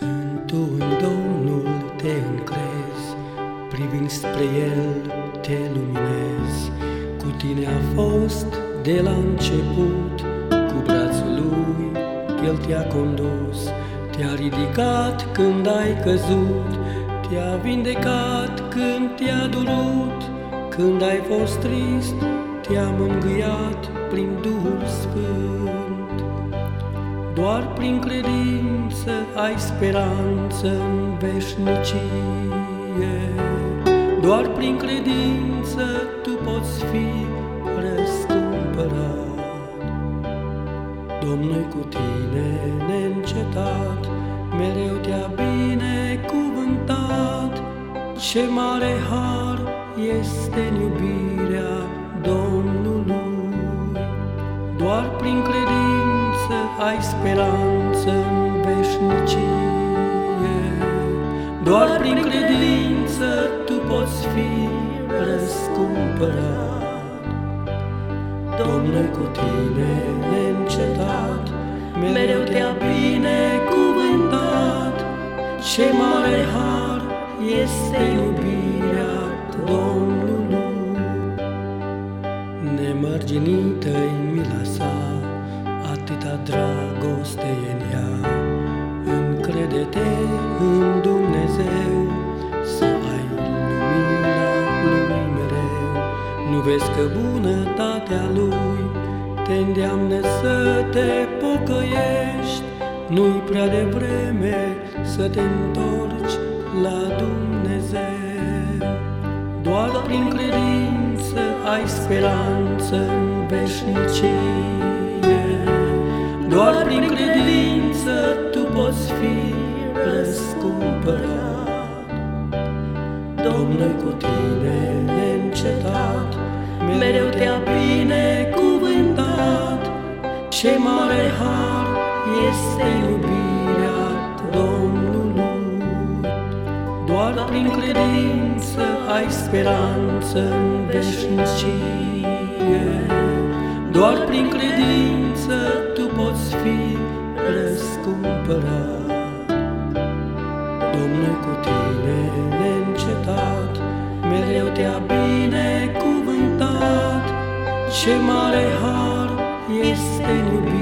Când tu în Domnul te încrezi, privind spre El te luminezi, cu tine a fost de la început, cu brațul Lui El te-a condus, te-a ridicat când ai căzut, te-a vindecat când te-a durut, când ai fost trist, te-a mângâiat prin Duhul Sfânt. Doar prin credință ai speranță în veșnicie, Doar prin credință tu poți fi răscumpărat. Domnul cu tine neîncetat, mereu te-a binecuvântat, ce mare har este în iubirea Domnului. Speranță în veșnicie. Doar prin credință tu poți fi răscumpărat. Domnul cu tine neîncetat, mereu te-a binecuvântat. Ce mare har este iubirea Domnului. Nemărginită-i mila sa, atâta dragoste în ea. Încrede-te în Dumnezeu, să ai lumina Lui mereu. Nu vezi că bunătatea Lui te îndeamnă să te pocăiești, Nu-i prea devreme să te întorci la Dumnezeu. Doar prin credință ai speranță în veșnicie, Doar prin credință tu poți fi răscumpărat. Domnul cu tine neîncetat, mereu te-a binecuvântat, ce mare har este iubirea Domnului. Doar prin credință ai speranță în veșnicie, doar prin credință tu poți fi răscumpărat. Domnul cu tine neîncetat, mereu te-a binecuvântat, ce mare har este iubit.